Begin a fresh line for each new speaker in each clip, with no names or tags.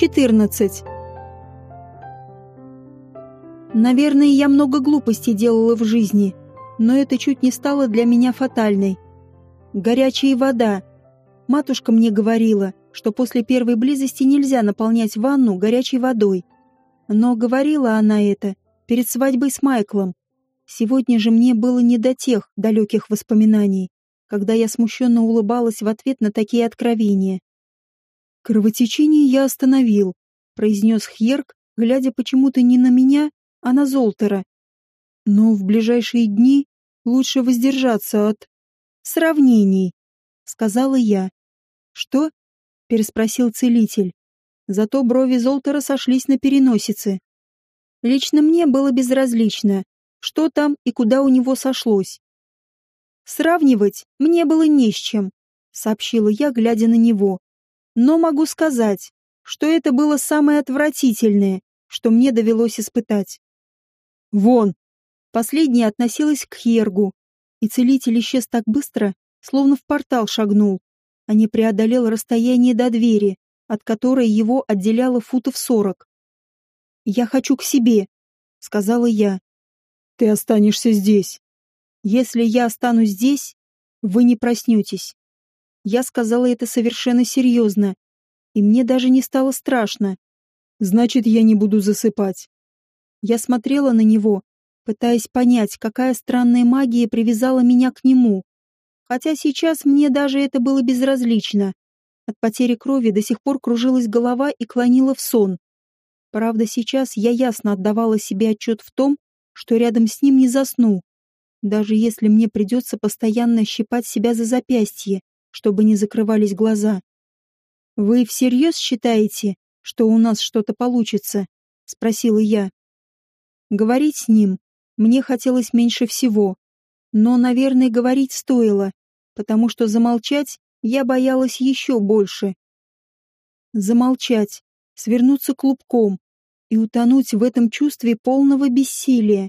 14. Наверное, я много глупостей делала в жизни, но это чуть не стало для меня фатальной. Горячая вода. Матушка мне говорила, что после первой близости нельзя наполнять ванну горячей водой. Но говорила она это перед свадьбой с Майклом. Сегодня же мне было не до тех далеких воспоминаний, когда я смущенно улыбалась в ответ на такие откровения. «Кровотечение я остановил», — произнес Хьерк, глядя почему-то не на меня, а на Золтера. «Но в ближайшие дни лучше воздержаться от сравнений», — сказала я. «Что?» — переспросил целитель. Зато брови Золтера сошлись на переносице. Лично мне было безразлично, что там и куда у него сошлось. Сравнивать мне было не с чем, сообщила я, глядя на него. Но могу сказать, что это было самое отвратительное, что мне довелось испытать. Вон! Последняя относилась к Хергу, и целитель исчез так быстро, словно в портал шагнул, а не преодолел расстояние до двери, от которой его отделяло футов сорок. «Я хочу к себе», — сказала я. «Ты останешься здесь. Если я останусь здесь, вы не проснетесь». Я сказала это совершенно серьезно, и мне даже не стало страшно. «Значит, я не буду засыпать». Я смотрела на него, пытаясь понять, какая странная магия привязала меня к нему. Хотя сейчас мне даже это было безразлично. От потери крови до сих пор кружилась голова и клонила в сон. Правда, сейчас я ясно отдавала себе отчет в том, что рядом с ним не засну, даже если мне придется постоянно щипать себя за запястье, чтобы не закрывались глаза. «Вы всерьез считаете, что у нас что-то получится?» — спросила я. Говорить с ним мне хотелось меньше всего, но, наверное, говорить стоило, потому что замолчать я боялась еще больше. Замолчать, свернуться клубком и утонуть в этом чувстве полного бессилия.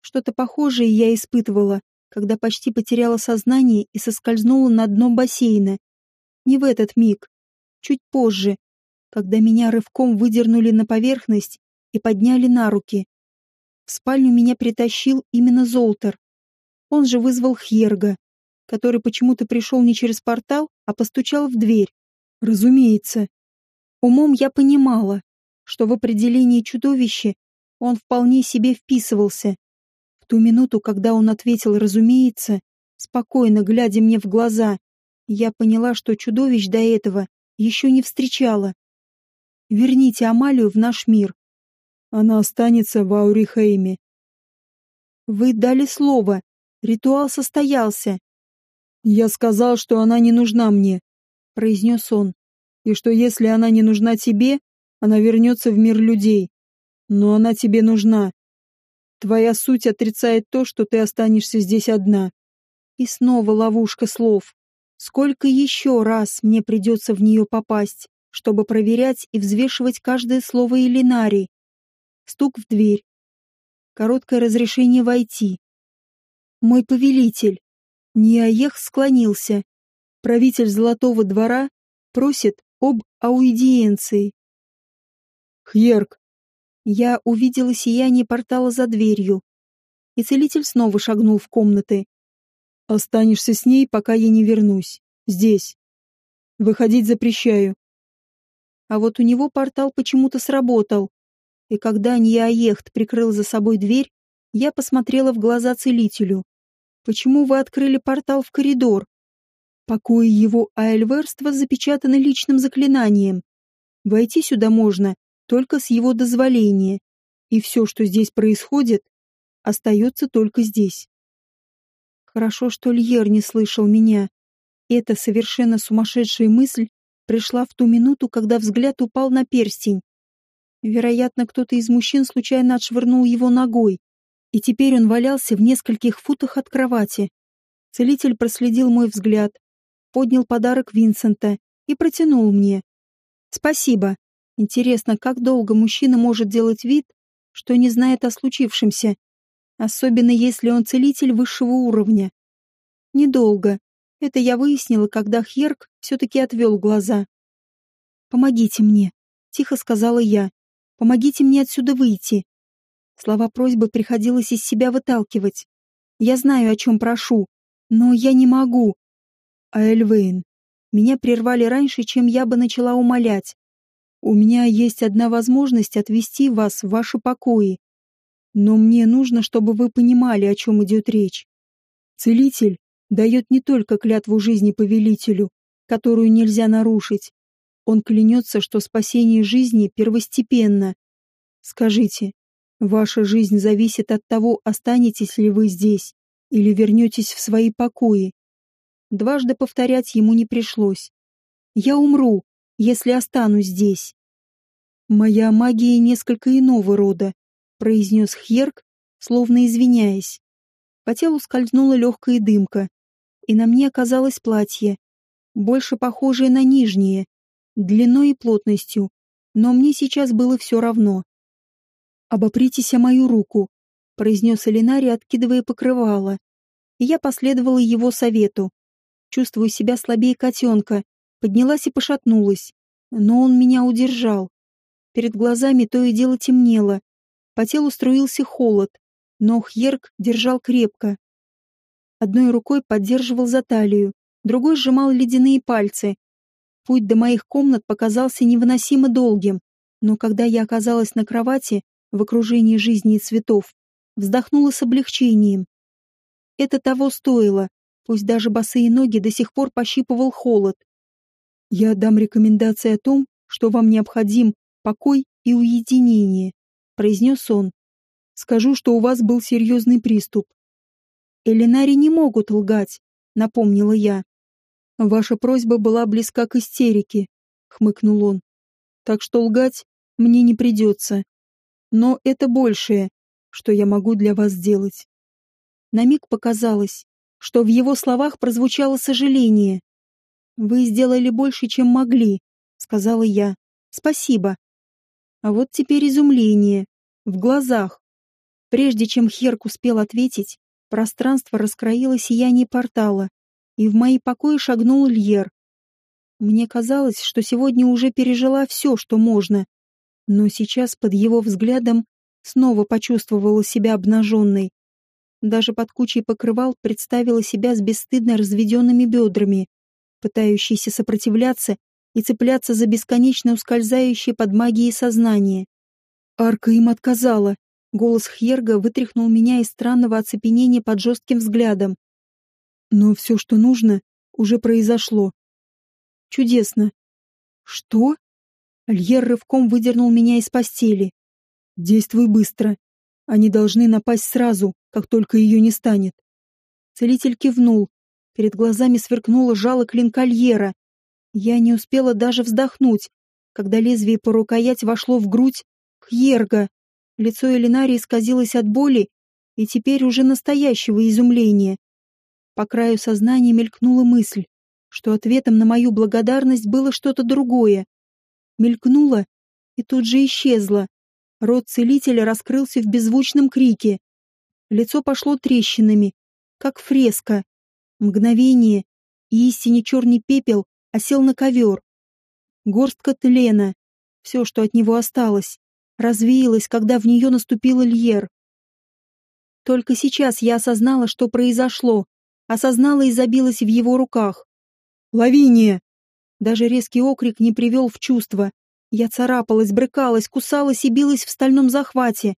Что-то похожее я испытывала, когда почти потеряла сознание и соскользнула на дно бассейна. Не в этот миг, чуть позже, когда меня рывком выдернули на поверхность и подняли на руки. В спальню меня притащил именно Золтер. Он же вызвал Хьерга, который почему-то пришел не через портал, а постучал в дверь. Разумеется, Умом я понимала, что в определении чудовища он вполне себе вписывался. Ту минуту, когда он ответил «разумеется», спокойно глядя мне в глаза, я поняла, что чудовищ до этого еще не встречала. Верните Амалию в наш мир. Она останется в Аурихейме. Вы дали слово. Ритуал состоялся. Я сказал, что она не нужна мне, произнес он и что если она не нужна тебе, она вернется в мир людей. Но она тебе нужна. Твоя суть отрицает то, что ты останешься здесь одна. И снова ловушка слов. Сколько еще раз мне придется в нее попасть, чтобы проверять и взвешивать каждое слово Элинари? Стук в дверь. Короткое разрешение войти. Мой повелитель. Ниаех склонился. Правитель Золотого двора просит об аудиенции. Хьерк. Я увидела сияние портала за дверью, и целитель снова шагнул в комнаты. Останешься с ней, пока я не вернусь. Здесь. Выходить запрещаю. А вот у него портал почему-то сработал. И когда Ньяехт прикрыл за собой дверь, я посмотрела в глаза целителю. Почему вы открыли портал в коридор? Покои его айльверства запечатаны личным заклинанием. Войти сюда можно только с его дозволения, и все, что здесь происходит, остается только здесь. Хорошо, что Льер не слышал меня. Эта совершенно сумасшедшая мысль пришла в ту минуту, когда взгляд упал на перстень. Вероятно, кто-то из мужчин случайно отшвырнул его ногой, и теперь он валялся в нескольких футах от кровати. Целитель проследил мой взгляд, поднял подарок Винсента и протянул мне. «Спасибо. Интересно, как долго мужчина может делать вид, что не знает о случившемся, особенно если он целитель высшего уровня?» «Недолго. Это я выяснила, когда Хьерк все-таки отвел глаза. Помогите мне. — тихо сказала я. «Помогите мне отсюда выйти». Слова просьбы приходилось из себя выталкивать. Я знаю, о чем прошу, но я не могу. А Эльвейн, меня прервали раньше, чем я бы начала умолять. У меня есть одна возможность отвести вас в ваши покои. Но мне нужно, чтобы вы понимали, о чем идет речь. Целитель дает не только клятву жизни повелителю, которую нельзя нарушить. Он клянется, что спасение жизни первостепенно. Скажите, ваша жизнь зависит от того, останетесь ли вы здесь или вернетесь в свои покои. Дважды повторять ему не пришлось. Я умру, если останусь здесь. Моя магия несколько иного рода, произнес Хьерк, словно извиняясь. По телу скользнула легкая дымка, и на мне оказалось платье, больше похожее на нижнее, длиной и плотностью, но мне сейчас было все равно. «Обопритесь о мою руку», — произнес Элинари, откидывая покрывало. И я последовала его совету. Чувствую себя слабее котенка, поднялась и пошатнулась, но он меня удержал. Перед глазами то и дело темнело, по телу струился холод, но Хьерк держал крепко. Одной рукой поддерживал за талию, другой сжимал ледяные пальцы. Путь до моих комнат показался невыносимо долгим, но когда я оказалась на кровати, в окружении жизни и цветов, вздохнула с облегчением. Это того стоило, пусть даже босые ноги до сих пор пощипывал холод. Я дам рекомендации о том, что вам необходим покой и уединение, произнес он. Скажу, что у вас был серьезный приступ. Элинари не могут лгать, напомнила я. Ваша просьба была близка к истерике, хмыкнул он. Так что лгать мне не придется. Но это большее, что я могу для вас сделать. На миг показалось, что в его словах прозвучало сожаление. Вы сделали больше, чем могли, сказала я. Спасибо. А вот теперь изумление в глазах. Прежде чем Херк успел ответить, пространство раскроило сияние портала, и в мои покои шагнул Льер. Мне казалось, что сегодня уже пережила все, что можно, но сейчас под его взглядом снова почувствовала себя обнаженной. Даже под кучей покрывал представила себя с бесстыдно разведенными бедрами, пытающейся сопротивляться и цепляться за бесконечно ускользающее под магией сознание. Арка им отказала. Голос Хьерга вытряхнул меня из странного оцепенения под жестким взглядом. Но все, что нужно, уже произошло. Чудесно. Что? Льер рывком выдернул меня из постели. Действуй быстро. Они должны напасть сразу, как только ее не станет. Целитель кивнул. Перед глазами сверкнуло жало клинка Льера. Я не успела даже вздохнуть, когда лезвие по рукоять вошло в грудь, Хьерга. Лицо Элинари исказилось от боли и теперь уже настоящего изумления. По краю сознания мелькнула мысль, что ответом на мою благодарность было что-то другое. Мелькнула и тут же исчезла. Рот целителя раскрылся в беззвучном крике. Лицо пошло трещинами, как фреска. Мгновение, и истине черный пепел осел на ковер. Горстка тлена, все, что от него осталось развеялась, когда в нее наступил Ильер. Только сейчас я осознала, что произошло, осознала и забилась в его руках. «Лавиния!» Даже резкий окрик не привел в чувство. Я царапалась, брыкалась, кусалась и билась в стальном захвате.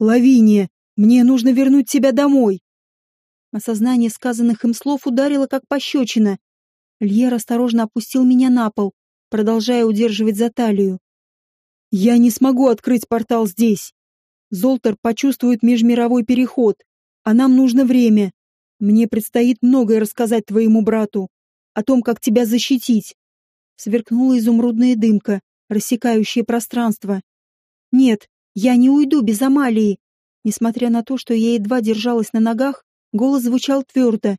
«Лавиния! Мне нужно вернуть тебя домой!» Осознание сказанных им слов ударило как пощечина. Льер осторожно опустил меня на пол, продолжая удерживать за талию. Я не смогу открыть портал здесь. Золтер почувствует межмировой переход, а нам нужно время. Мне предстоит многое рассказать твоему брату о том, как тебя защитить. Сверкнула изумрудная дымка, рассекающая пространство. Нет, я не уйду без Амалии. Несмотря на то, что я едва держалась на ногах, голос звучал твердо.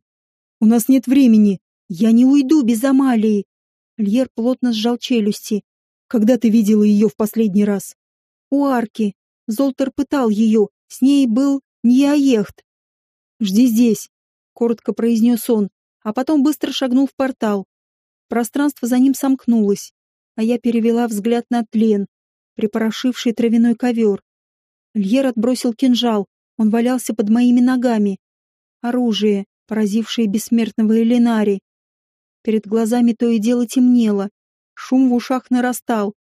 У нас нет времени. Я не уйду без Амалии. Льер плотно сжал челюсти, когда ты видела ее в последний раз? У арки. Золтер пытал ее. С ней был Ньяехт. Жди здесь, коротко произнес он, а потом быстро шагнул в портал. Пространство за ним сомкнулось, а я перевела взгляд на тлен, припорошивший травяной ковер. Льер отбросил кинжал, он валялся под моими ногами. Оружие, поразившее бессмертного Элинари. Перед глазами то и дело темнело, шум в ушах нарастал,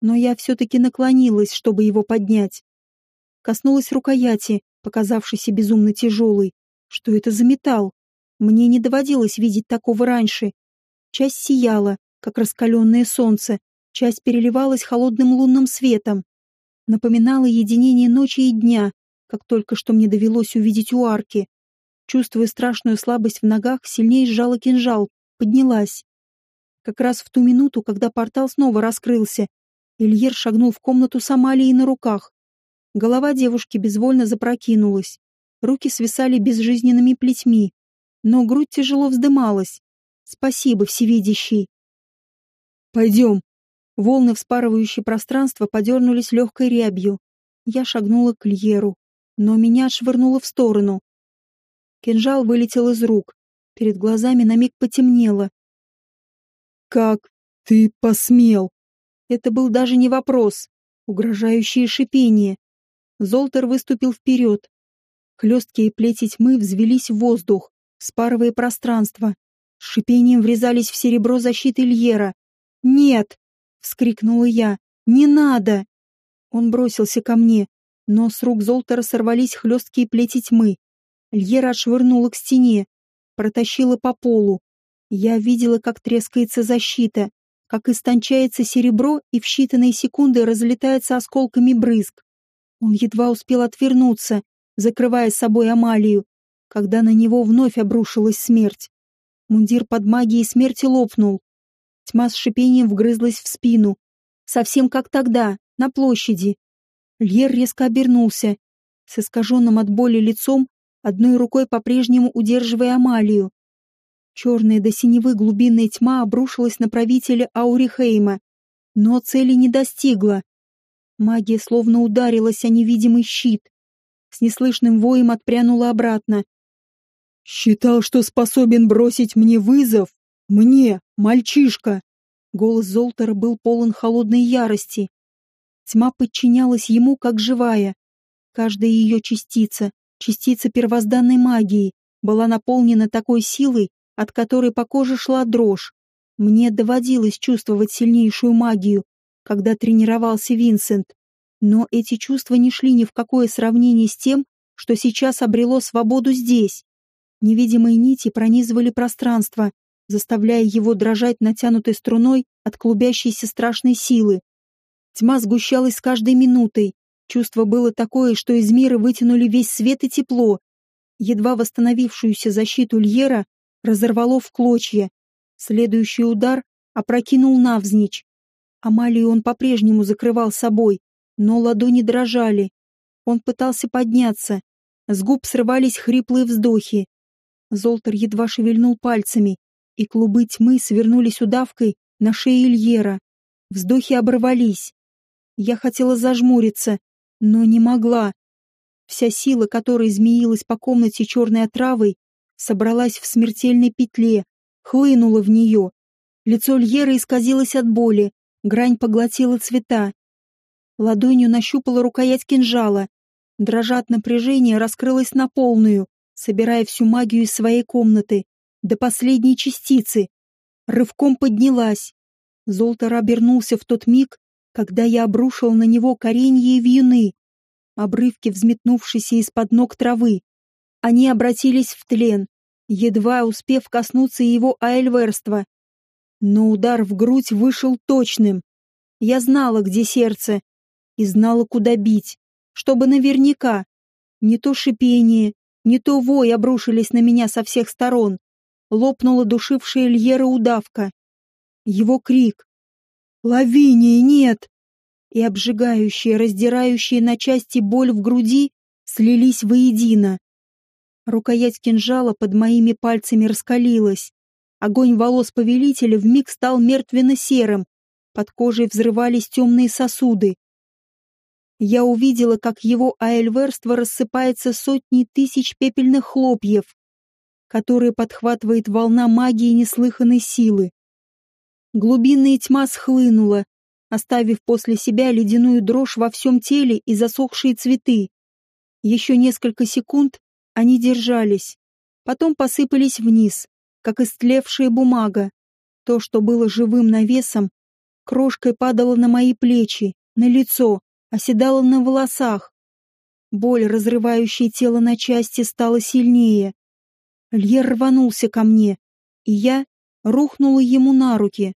но я все-таки наклонилась, чтобы его поднять. Коснулась рукояти, показавшейся безумно тяжелой. Что это за металл? Мне не доводилось видеть такого раньше. Часть сияла, как раскаленное солнце, часть переливалась холодным лунным светом. Напоминала единение ночи и дня, как только что мне довелось увидеть у арки. Чувствуя страшную слабость в ногах, сильнее сжала кинжал, поднялась. Как раз в ту минуту, когда портал снова раскрылся, Ильер шагнул в комнату с Амалией на руках. Голова девушки безвольно запрокинулась. Руки свисали безжизненными плетьми, но грудь тяжело вздымалась. Спасибо, всевидящий. Пойдем. Волны, вспарывающие пространство, подернулись легкой рябью. Я шагнула к Льеру, но меня швырнуло в сторону. Кинжал вылетел из рук. Перед глазами на миг потемнело. «Как ты посмел?» Это был даже не вопрос. Угрожающее шипение. Золтер выступил вперед. Хлесткие плети тьмы взвелись в воздух, спарывая пространство. С шипением врезались в серебро защиты Льера. «Нет!» — вскрикнула я. «Не надо!» Он бросился ко мне, но с рук Золтера сорвались хлесткие плети тьмы. Льера отшвырнула к стене, протащила по полу. Я видела, как трескается защита, как истончается серебро и в считанные секунды разлетается осколками брызг. Он едва успел отвернуться, закрывая собой Амалию, когда на него вновь обрушилась смерть. Мундир под магией смерти лопнул. Тьма с шипением вгрызлась в спину. Совсем как тогда, на площади. Льер резко обернулся, с искаженным от боли лицом, одной рукой по-прежнему удерживая Амалию. Черная до синевы глубинная тьма обрушилась на правителя Аурихейма, но цели не достигла. Магия словно ударилась о невидимый щит. С неслышным воем отпрянула обратно. «Считал, что способен бросить мне вызов? Мне, мальчишка!» Голос Золтера был полон холодной ярости. Тьма подчинялась ему, как живая. Каждая ее частица, частица первозданной магии, была наполнена такой силой, от которой по коже шла дрожь. Мне доводилось чувствовать сильнейшую магию, когда тренировался Винсент, но эти чувства не шли ни в какое сравнение с тем, что сейчас обрело свободу здесь. Невидимые нити пронизывали пространство, заставляя его дрожать натянутой струной от клубящейся страшной силы. Тьма сгущалась с каждой минутой. Чувство было такое, что из мира вытянули весь свет и тепло. Едва восстановившуюся защиту Льера разорвало в клочья. Следующий удар опрокинул навзничь. Амалию он по-прежнему закрывал собой, но ладони дрожали. Он пытался подняться. С губ срывались хриплые вздохи. Золтер едва шевельнул пальцами, и клубы тьмы свернулись удавкой на шее Ильера. Вздохи оборвались. Я хотела зажмуриться, но не могла. Вся сила, которая змеилась по комнате черной отравой, собралась в смертельной петле, хлынула в нее. Лицо Льера исказилось от боли, грань поглотила цвета. Ладонью нащупала рукоять кинжала. Дрожа от напряжения, раскрылась на полную, собирая всю магию из своей комнаты, до последней частицы. Рывком поднялась. Золтер обернулся в тот миг, когда я обрушил на него коренья и вьюны, обрывки взметнувшиеся из-под ног травы. Они обратились в тлен, едва успев коснуться его айльверства. Но удар в грудь вышел точным. Я знала, где сердце, и знала, куда бить, чтобы наверняка. Не то шипение, не то вой обрушились на меня со всех сторон. Лопнула душившая Льера удавка. Его крик. «Лавиния, нет!» И обжигающая, раздирающая на части боль в груди слились воедино. Рукоять кинжала под моими пальцами раскалилась. Огонь волос повелителя вмиг стал мертвенно-серым. Под кожей взрывались темные сосуды. Я увидела, как его аэльверство рассыпается сотни тысяч пепельных хлопьев, которые подхватывает волна магии неслыханной силы. Глубинная тьма схлынула, оставив после себя ледяную дрожь во всем теле и засохшие цветы. Еще несколько секунд они держались, потом посыпались вниз, как истлевшая бумага. То, что было живым навесом, крошкой падало на мои плечи, на лицо, оседало на волосах. Боль, разрывающая тело на части, стала сильнее. Льер рванулся ко мне, и я рухнула ему на руки.